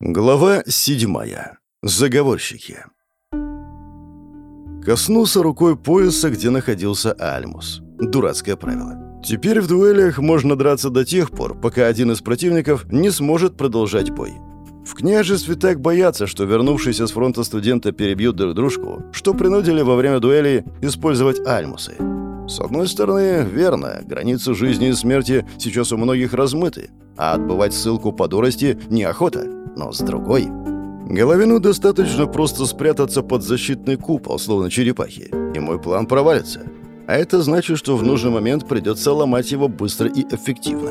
Глава седьмая. Заговорщики. Коснулся рукой пояса, где находился Альмус. Дурацкое правило. Теперь в дуэлях можно драться до тех пор, пока один из противников не сможет продолжать бой. В княжестве так боятся, что вернувшиеся с фронта студенты перебьют друг дружку, что принудили во время дуэли использовать альмусы. С одной стороны, верно, границы жизни и смерти сейчас у многих размыты, а отбывать ссылку по дурости неохота но с другой... Головину достаточно просто спрятаться под защитный купол, словно черепахи, и мой план провалится. А это значит, что в нужный момент придется ломать его быстро и эффективно.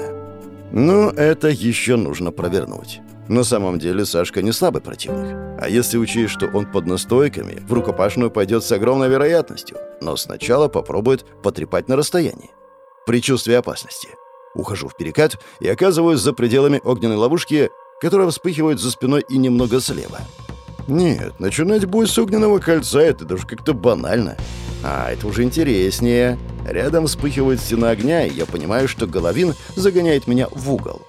Но это еще нужно провернуть. На самом деле Сашка не слабый противник. А если учесть, что он под настойками, в рукопашную пойдет с огромной вероятностью. Но сначала попробует потрепать на расстоянии. При чувстве опасности. Ухожу в перекат и оказываюсь за пределами огненной ловушки, которая вспыхивает за спиной и немного слева. Нет, начинать бой с огненного кольца — это даже как-то банально. А это уже интереснее. Рядом вспыхивает стена огня, и я понимаю, что Головин загоняет меня в угол.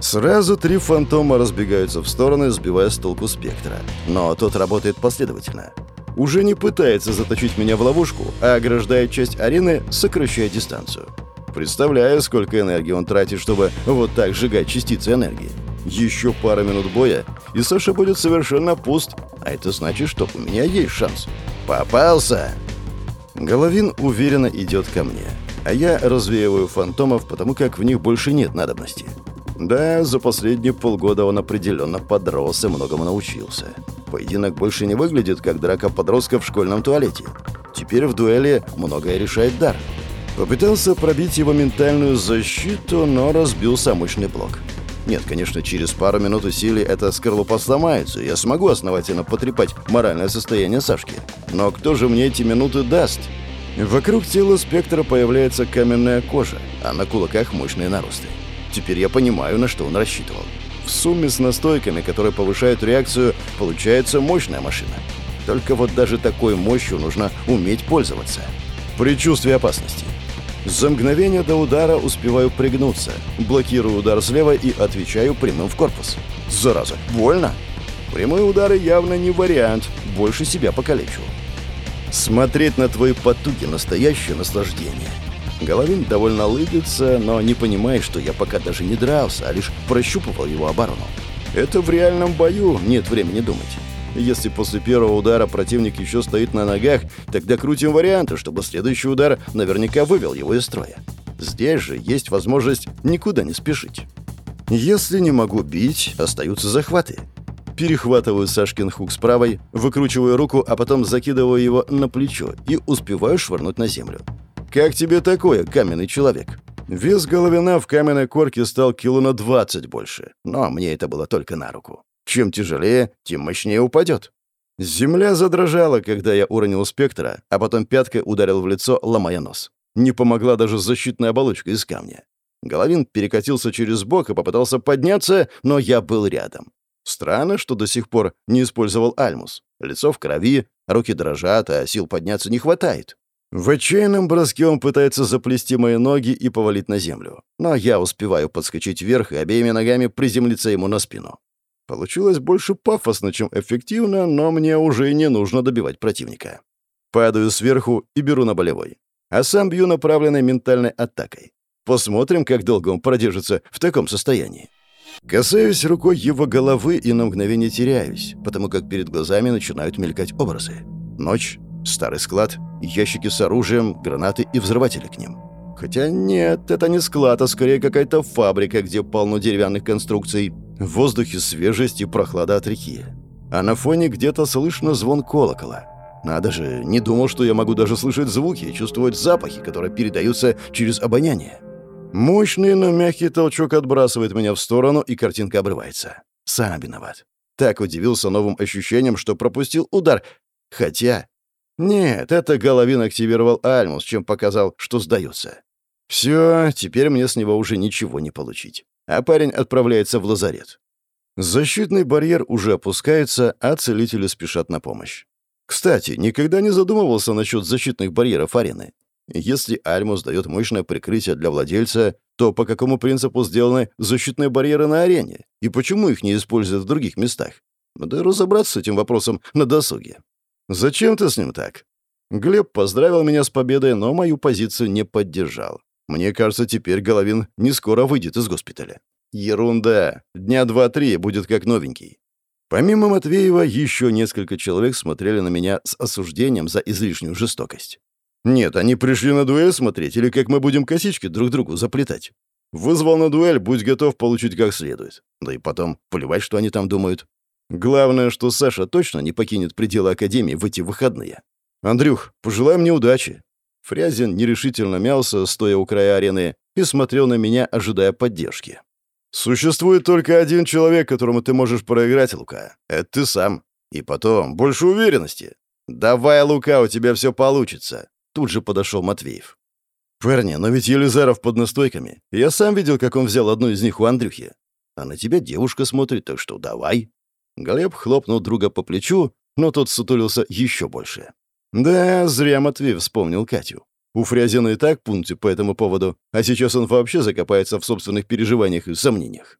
Сразу три фантома разбегаются в стороны, сбивая с толку спектра. Но тот работает последовательно. Уже не пытается заточить меня в ловушку, а ограждает часть арены, сокращая дистанцию. Представляю, сколько энергии он тратит, чтобы вот так сжигать частицы энергии. Еще пара минут боя, и Саша будет совершенно пуст, а это значит, что у меня есть шанс. Попался! Головин уверенно идет ко мне, а я развеиваю фантомов, потому как в них больше нет надобности. Да, за последние полгода он определенно подрос и многому научился. Поединок больше не выглядит, как драка подростка в школьном туалете. Теперь в дуэли многое решает дар. Попытался пробить его ментальную защиту, но разбился мощный блок. Нет, конечно, через пару минут усилий эта скорлупа сломается, и я смогу основательно потрепать моральное состояние Сашки. Но кто же мне эти минуты даст? Вокруг тела спектра появляется каменная кожа, а на кулаках мощные наросты. Теперь я понимаю, на что он рассчитывал. В сумме с настойками, которые повышают реакцию, получается мощная машина. Только вот даже такой мощью нужно уметь пользоваться. Предчувствие опасности. За мгновение до удара успеваю пригнуться, блокирую удар слева и отвечаю прямым в корпус. Зараза, больно? Прямые удары явно не вариант, больше себя покалечу. Смотреть на твои потуги — настоящее наслаждение. Головин довольно лыбится, но не понимает, что я пока даже не дрался, а лишь прощупывал его оборону. Это в реальном бою нет времени думать. Если после первого удара противник еще стоит на ногах, тогда крутим варианты, чтобы следующий удар наверняка вывел его из строя. Здесь же есть возможность никуда не спешить. Если не могу бить, остаются захваты. Перехватываю Сашкин хук с правой, выкручиваю руку, а потом закидываю его на плечо и успеваю швырнуть на землю. «Как тебе такое, каменный человек?» Вес головина в каменной корке стал кило на 20 больше, но мне это было только на руку. Чем тяжелее, тем мощнее упадет. Земля задрожала, когда я уронил спектра, а потом пяткой ударил в лицо, ломая нос. Не помогла даже защитная оболочка из камня. Головин перекатился через бок и попытался подняться, но я был рядом. Странно, что до сих пор не использовал альмус. Лицо в крови, руки дрожат, а сил подняться не хватает. В отчаянном броске он пытается заплести мои ноги и повалить на землю. Но я успеваю подскочить вверх и обеими ногами приземлиться ему на спину. Получилось больше пафосно, чем эффективно, но мне уже не нужно добивать противника. Падаю сверху и беру на болевой. А сам бью направленной ментальной атакой. Посмотрим, как долго он продержится в таком состоянии. Касаюсь рукой его головы и на мгновение теряюсь, потому как перед глазами начинают мелькать образы. Ночь, старый склад, ящики с оружием, гранаты и взрыватели к ним. Хотя нет, это не склад, а скорее какая-то фабрика, где полно деревянных конструкций. В воздухе свежесть и прохлада от реки. А на фоне где-то слышно звон колокола. Надо же, не думал, что я могу даже слышать звуки и чувствовать запахи, которые передаются через обоняние. Мощный, но мягкий толчок отбрасывает меня в сторону, и картинка обрывается. Сам виноват. Так удивился новым ощущением, что пропустил удар. Хотя... Нет, это Головин активировал Альмус, чем показал, что сдается. Все, теперь мне с него уже ничего не получить. А парень отправляется в лазарет. Защитный барьер уже опускается, а целители спешат на помощь. Кстати, никогда не задумывался насчет защитных барьеров арены. Если Альмус дает мощное прикрытие для владельца, то по какому принципу сделаны защитные барьеры на арене? И почему их не используют в других местах? Надо разобраться с этим вопросом на досуге. «Зачем ты с ним так?» Глеб поздравил меня с победой, но мою позицию не поддержал. Мне кажется, теперь Головин не скоро выйдет из госпиталя. Ерунда. Дня два-три будет как новенький. Помимо Матвеева, еще несколько человек смотрели на меня с осуждением за излишнюю жестокость. Нет, они пришли на дуэль смотреть, или как мы будем косички друг другу заплетать. Вызвал на дуэль, будь готов получить как следует. Да и потом, плевать, что они там думают. Главное, что Саша точно не покинет пределы Академии в эти выходные. «Андрюх, пожелай мне удачи». Фрязин нерешительно мялся, стоя у края арены, и смотрел на меня, ожидая поддержки. «Существует только один человек, которому ты можешь проиграть, Лука. Это ты сам. И потом, больше уверенности. Давай, Лука, у тебя все получится». Тут же подошел Матвеев. «Парни, но ведь Елизаров под настойками. Я сам видел, как он взял одну из них у Андрюхи. А на тебя девушка смотрит, так что давай». Глеб хлопнул друга по плечу, но тот сутулился еще больше. Да, зря Матвей вспомнил Катю. У Фрязина и так пункте по этому поводу, а сейчас он вообще закопается в собственных переживаниях и сомнениях.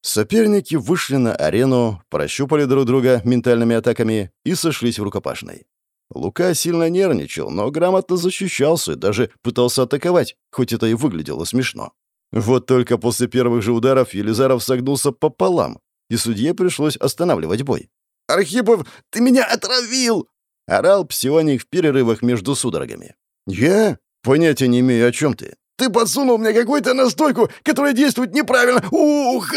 Соперники вышли на арену, прощупали друг друга ментальными атаками и сошлись в рукопашной. Лука сильно нервничал, но грамотно защищался и даже пытался атаковать, хоть это и выглядело смешно. Вот только после первых же ударов Елизаров согнулся пополам, и судье пришлось останавливать бой. «Архипов, ты меня отравил!» — орал псионик в перерывах между судорогами. «Я? Понятия не имею, о чем ты». «Ты подсунул мне какую-то настойку, которая действует неправильно! Ух!»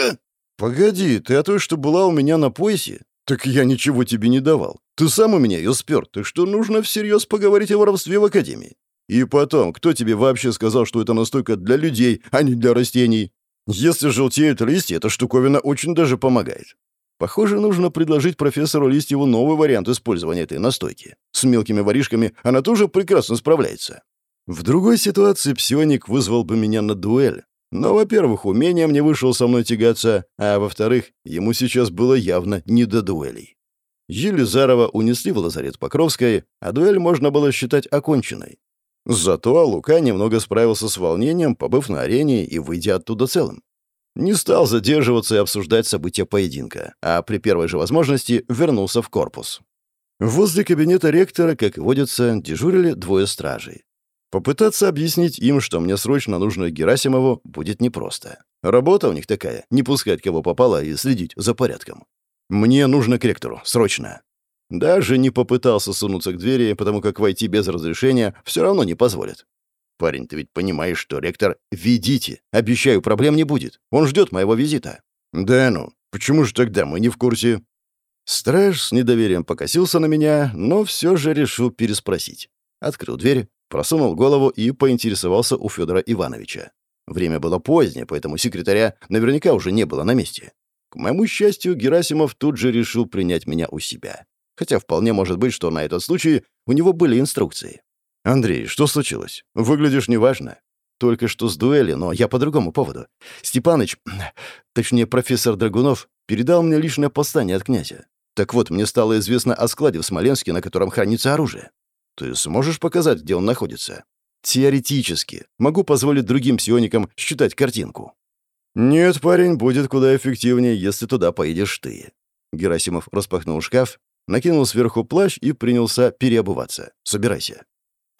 «Погоди, ты о той, что была у меня на поясе? Так я ничего тебе не давал. Ты сам у меня ее спер, так что нужно всерьез поговорить о воровстве в Академии. И потом, кто тебе вообще сказал, что это настойка для людей, а не для растений? Если желтеют листья, эта штуковина очень даже помогает. Похоже, нужно предложить профессору Листьеву новый вариант использования этой настойки. С мелкими воришками она тоже прекрасно справляется. В другой ситуации псионик вызвал бы меня на дуэль. Но, во-первых, умением не вышел со мной тягаться, а во-вторых, ему сейчас было явно не до дуэлей. Елизарова унесли в лазарет Покровской, а дуэль можно было считать оконченной. Зато Лука немного справился с волнением, побыв на арене и выйдя оттуда целым. Не стал задерживаться и обсуждать события поединка, а при первой же возможности вернулся в корпус. Возле кабинета ректора, как и водится, дежурили двое стражей. Попытаться объяснить им, что мне срочно нужно Герасимову, будет непросто. Работа у них такая — не пускать кого попало и следить за порядком. Мне нужно к ректору, срочно. Даже не попытался сунуться к двери, потому как войти без разрешения все равно не позволят. «Парень, ты ведь понимаешь, что ректор... Ведите! Обещаю, проблем не будет. Он ждет моего визита». «Да ну, почему же тогда мы не в курсе?» Страж с недоверием покосился на меня, но все же решил переспросить. Открыл дверь, просунул голову и поинтересовался у Федора Ивановича. Время было позднее, поэтому секретаря наверняка уже не было на месте. К моему счастью, Герасимов тут же решил принять меня у себя. Хотя вполне может быть, что на этот случай у него были инструкции. «Андрей, что случилось? Выглядишь неважно. Только что с дуэли, но я по другому поводу. Степаныч, точнее профессор Драгунов, передал мне личное послание от князя. Так вот, мне стало известно о складе в Смоленске, на котором хранится оружие. Ты сможешь показать, где он находится? Теоретически. Могу позволить другим псионикам считать картинку. Нет, парень, будет куда эффективнее, если туда поедешь ты. Герасимов распахнул шкаф, накинул сверху плащ и принялся переобуваться. Собирайся.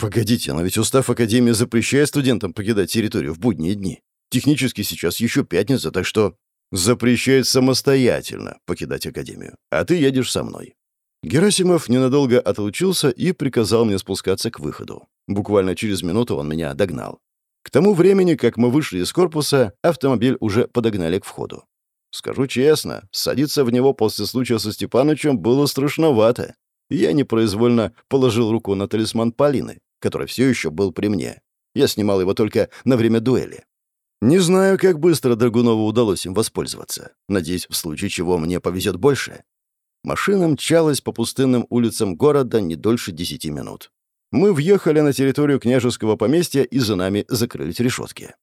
Погодите, но ведь устав Академии запрещает студентам покидать территорию в будние дни. Технически сейчас еще пятница, так что запрещает самостоятельно покидать Академию. А ты едешь со мной. Герасимов ненадолго отлучился и приказал мне спускаться к выходу. Буквально через минуту он меня догнал. К тому времени, как мы вышли из корпуса, автомобиль уже подогнали к входу. Скажу честно, садиться в него после случая со Степанычем было страшновато. Я непроизвольно положил руку на талисман Полины, который все еще был при мне. Я снимал его только на время дуэли. Не знаю, как быстро Драгунову удалось им воспользоваться. Надеюсь, в случае чего мне повезет больше. Машина мчалась по пустынным улицам города не дольше десяти минут. Мы въехали на территорию княжеского поместья, и за нами закрылись решетки.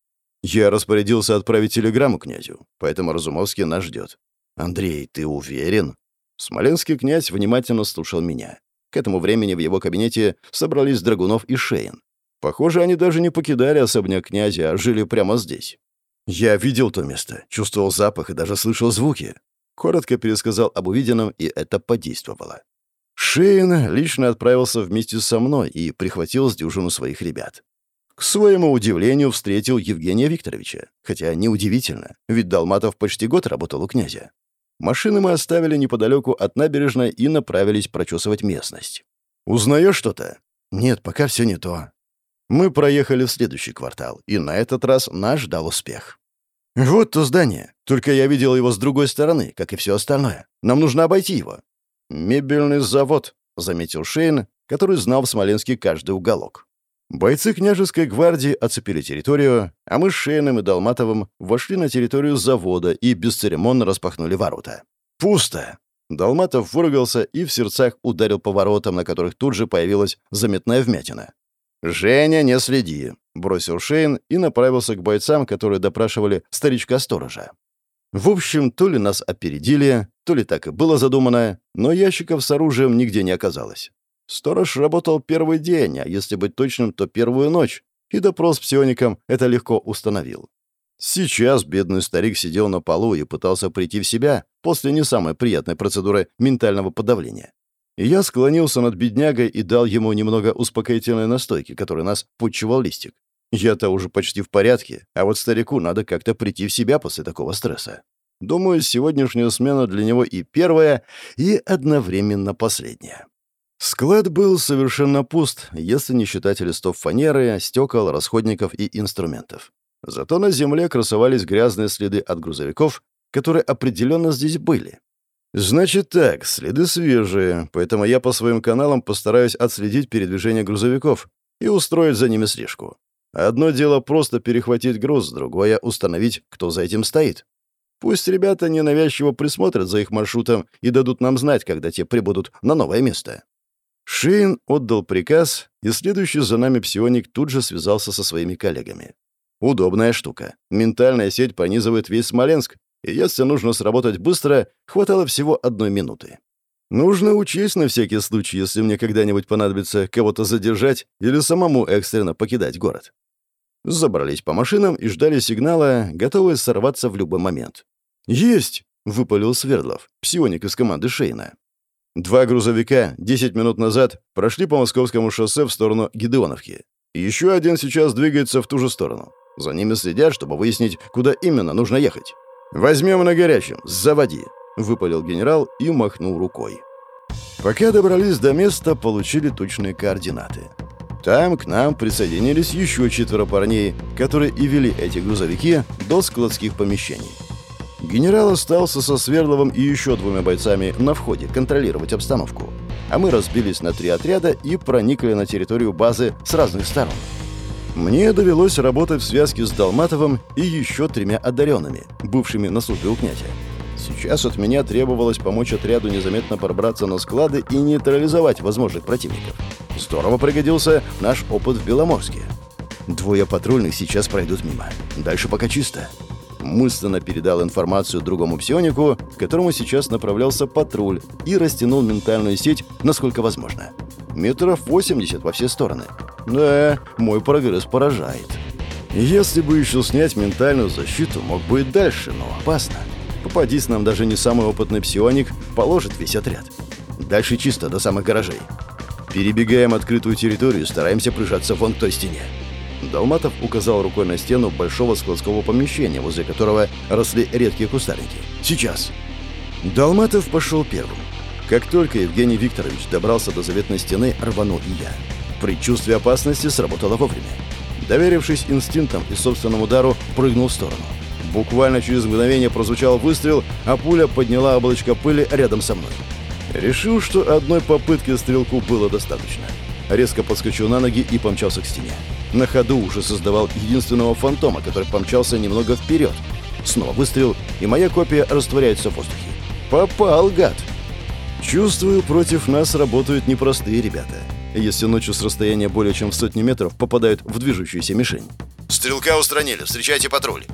Я распорядился отправить телеграмму князю, поэтому Разумовский нас ждет. «Андрей, ты уверен?» Смоленский князь внимательно слушал меня. К этому времени в его кабинете собрались Драгунов и Шейн. Похоже, они даже не покидали особняк князя, а жили прямо здесь. Я видел то место, чувствовал запах и даже слышал звуки. Коротко пересказал об увиденном, и это подействовало. Шейн лично отправился вместе со мной и прихватил с дюжину своих ребят. К своему удивлению встретил Евгения Викторовича. Хотя неудивительно, ведь Долматов почти год работал у князя. Машины мы оставили неподалеку от набережной и направились прочесывать местность. «Узнаешь что-то?» «Нет, пока все не то». Мы проехали в следующий квартал, и на этот раз нас ждал успех. «Вот то здание. Только я видел его с другой стороны, как и все остальное. Нам нужно обойти его». «Мебельный завод», — заметил Шейн, который знал в Смоленске каждый уголок. Бойцы княжеской гвардии оцепили территорию, а мы с Шейном и Долматовым вошли на территорию завода и бесцеремонно распахнули ворота. «Пусто!» Долматов выругался и в сердцах ударил по воротам, на которых тут же появилась заметная вмятина. «Женя, не следи», — бросил Шейн и направился к бойцам, которые допрашивали старичка-сторожа. В общем, то ли нас опередили, то ли так и было задумано, но ящиков с оружием нигде не оказалось. Сторож работал первый день, а если быть точным, то первую ночь, и допрос псионикам это легко установил. Сейчас бедный старик сидел на полу и пытался прийти в себя после не самой приятной процедуры ментального подавления. Я склонился над беднягой и дал ему немного успокоительной настойки, которой нас путчевал листик. Я-то уже почти в порядке, а вот старику надо как-то прийти в себя после такого стресса. Думаю, сегодняшняя смена для него и первая, и одновременно последняя. Склад был совершенно пуст, если не считать листов фанеры, стекол, расходников и инструментов. Зато на земле красовались грязные следы от грузовиков, которые определенно здесь были. Значит так, следы свежие, поэтому я по своим каналам постараюсь отследить передвижение грузовиков и устроить за ними слежку. Одно дело просто перехватить груз, другое — установить, кто за этим стоит. Пусть ребята ненавязчиво присмотрят за их маршрутом и дадут нам знать, когда те прибудут на новое место. Шейн отдал приказ, и следующий за нами псионик тут же связался со своими коллегами. Удобная штука. Ментальная сеть пронизывает весь Смоленск, и если нужно сработать быстро, хватало всего одной минуты. Нужно учесть на всякий случай, если мне когда-нибудь понадобится кого-то задержать или самому экстренно покидать город. Забрались по машинам и ждали сигнала, готовые сорваться в любой момент. «Есть!» — выпалил Свердлов, псионик из команды Шейна. Два грузовика 10 минут назад прошли по московскому шоссе в сторону Гидеоновки. Еще один сейчас двигается в ту же сторону. За ними следят, чтобы выяснить, куда именно нужно ехать. «Возьмем на горячем, заводи», — выпалил генерал и махнул рукой. Пока добрались до места, получили точные координаты. Там к нам присоединились еще четверо парней, которые и вели эти грузовики до складских помещений. Генерал остался со Свердловым и еще двумя бойцами на входе контролировать обстановку. А мы разбились на три отряда и проникли на территорию базы с разных сторон. Мне довелось работать в связке с Долматовым и еще тремя одаренными, бывшими на службе у князя. Сейчас от меня требовалось помочь отряду незаметно пробраться на склады и нейтрализовать возможных противников. Здорово пригодился наш опыт в Беломорске. Двое патрульных сейчас пройдут мимо. Дальше пока чисто мысленно передал информацию другому псионику, к которому сейчас направлялся патруль, и растянул ментальную сеть насколько возможно. Метров 80 во все стороны. Да, мой прогресс поражает. Если бы еще снять ментальную защиту, мог бы и дальше, но опасно. Попадись нам даже не самый опытный псионик, положит весь отряд. Дальше чисто, до самых гаражей. Перебегаем открытую территорию стараемся прижаться вон к той стене. Долматов указал рукой на стену большого складского помещения, возле которого росли редкие кустарники. «Сейчас!» Долматов пошел первым. Как только Евгений Викторович добрался до заветной стены, рванул и я. Предчувствие опасности сработало вовремя. Доверившись инстинктам и собственному удару, прыгнул в сторону. Буквально через мгновение прозвучал выстрел, а пуля подняла облачко пыли рядом со мной. Решил, что одной попытки стрелку было достаточно. Резко подскочил на ноги и помчался к стене. На ходу уже создавал единственного фантома, который помчался немного вперед. Снова выстрел, и моя копия растворяется в воздухе. Попал, гад! Чувствую, против нас работают непростые ребята. Если ночью с расстояния более чем в сотни метров попадают в движущуюся мишень. «Стрелка устранили, встречайте патруль!»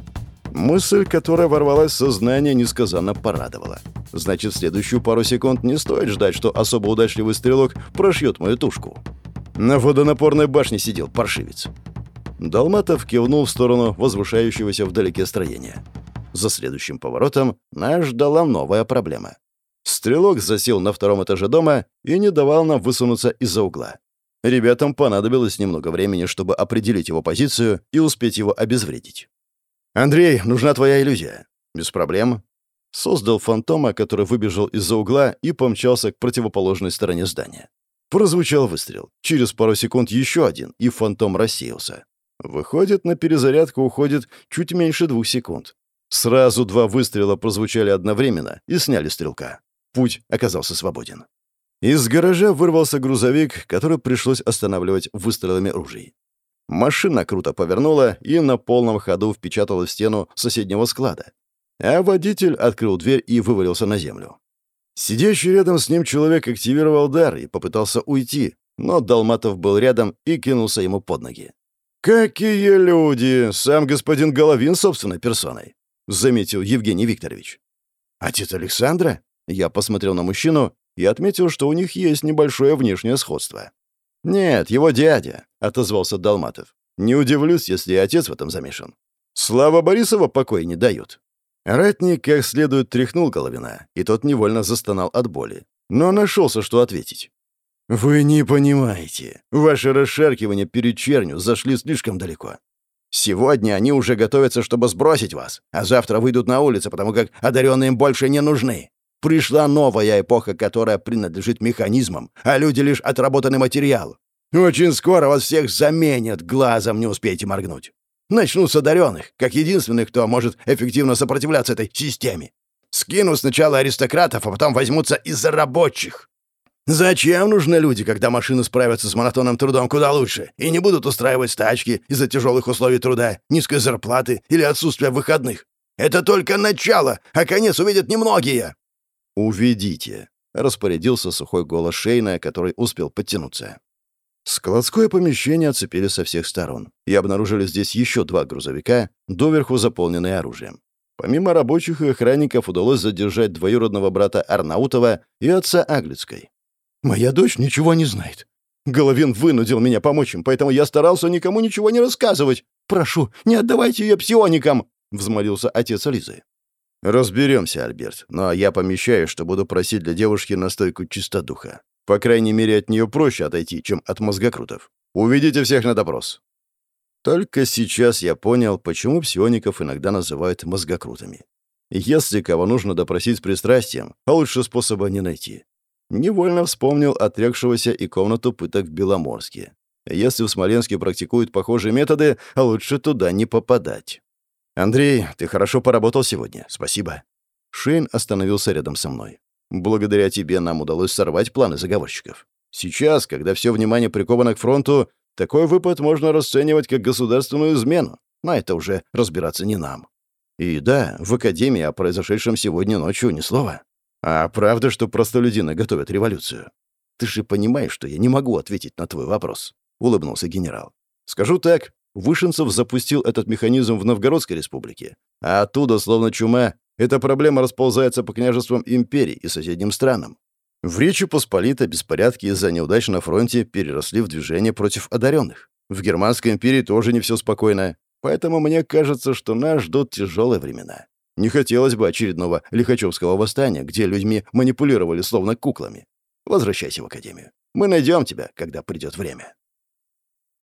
Мысль, которая ворвалась в сознание, несказанно порадовала. Значит, в следующую пару секунд не стоит ждать, что особо удачливый стрелок прошьет мою тушку. На водонапорной башне сидел паршивец. Долматов кивнул в сторону возвышающегося вдалеке строения. За следующим поворотом нас ждала новая проблема. Стрелок засел на втором этаже дома и не давал нам высунуться из-за угла. Ребятам понадобилось немного времени, чтобы определить его позицию и успеть его обезвредить. «Андрей, нужна твоя иллюзия». «Без проблем». Создал фантома, который выбежал из-за угла и помчался к противоположной стороне здания. Прозвучал выстрел. Через пару секунд еще один, и фантом рассеялся. Выходит, на перезарядку уходит чуть меньше двух секунд. Сразу два выстрела прозвучали одновременно и сняли стрелка. Путь оказался свободен. Из гаража вырвался грузовик, который пришлось останавливать выстрелами ружей. Машина круто повернула и на полном ходу впечатала в стену соседнего склада. А водитель открыл дверь и вывалился на землю. Сидящий рядом с ним человек активировал дар и попытался уйти, но Долматов был рядом и кинулся ему под ноги. «Какие люди! Сам господин Головин собственной персоной!» — заметил Евгений Викторович. «Отец Александра?» Я посмотрел на мужчину и отметил, что у них есть небольшое внешнее сходство. «Нет, его дядя», — отозвался Долматов. «Не удивлюсь, если и отец в этом замешан. Слава Борисова покой не дают». Ратник как следует тряхнул Головина, и тот невольно застонал от боли. Но нашелся, что ответить. «Вы не понимаете. Ваши расшаркивания перед чернью зашли слишком далеко. Сегодня они уже готовятся, чтобы сбросить вас, а завтра выйдут на улицу, потому как одаренные им больше не нужны. Пришла новая эпоха, которая принадлежит механизмам, а люди лишь отработанный материал. Очень скоро вас всех заменят, глазом не успеете моргнуть. Начну с одаренных, как единственных, кто может эффективно сопротивляться этой системе. Скину сначала аристократов, а потом возьмутся из-за рабочих. Зачем нужны люди, когда машины справятся с монотонным трудом куда лучше и не будут устраивать стачки из-за тяжелых условий труда, низкой зарплаты или отсутствия выходных? Это только начало, а конец увидят немногие. «Уведите», — распорядился сухой голос Шейна, который успел подтянуться. Складское помещение оцепили со всех сторон и обнаружили здесь еще два грузовика, доверху заполненные оружием. Помимо рабочих и охранников удалось задержать двоюродного брата Арнаутова и отца Аглицкой. «Моя дочь ничего не знает. Головин вынудил меня помочь им, поэтому я старался никому ничего не рассказывать. Прошу, не отдавайте ее псионикам!» — взмолился отец Лизы. «Разберемся, Альберт, но я помещаю, что буду просить для девушки настойку чистодуха. По крайней мере, от нее проще отойти, чем от мозгокрутов. Уведите всех на допрос». Только сейчас я понял, почему псиоников иногда называют мозгокрутами. Если кого нужно допросить с пристрастием, а лучше способа не найти. Невольно вспомнил отрекшегося и комнату пыток в Беломорске. Если в Смоленске практикуют похожие методы, а лучше туда не попадать. «Андрей, ты хорошо поработал сегодня. Спасибо». Шейн остановился рядом со мной. «Благодаря тебе нам удалось сорвать планы заговорщиков. Сейчас, когда все внимание приковано к фронту, такой выпад можно расценивать как государственную измену. Но это уже разбираться не нам. И да, в Академии о произошедшем сегодня ночью ни слова. А правда, что простолюдины готовят революцию? Ты же понимаешь, что я не могу ответить на твой вопрос», — улыбнулся генерал. «Скажу так, Вышинцев запустил этот механизм в Новгородской республике, а оттуда, словно чума, эта проблема расползается по княжествам империи и соседним странам. В Речи Посполитой беспорядки из-за неудач на фронте переросли в движение против одаренных. В Германской империи тоже не все спокойно, поэтому мне кажется, что нас ждут тяжелые времена. Не хотелось бы очередного Лихачевского восстания, где людьми манипулировали словно куклами. Возвращайся в академию. Мы найдем тебя, когда придет время.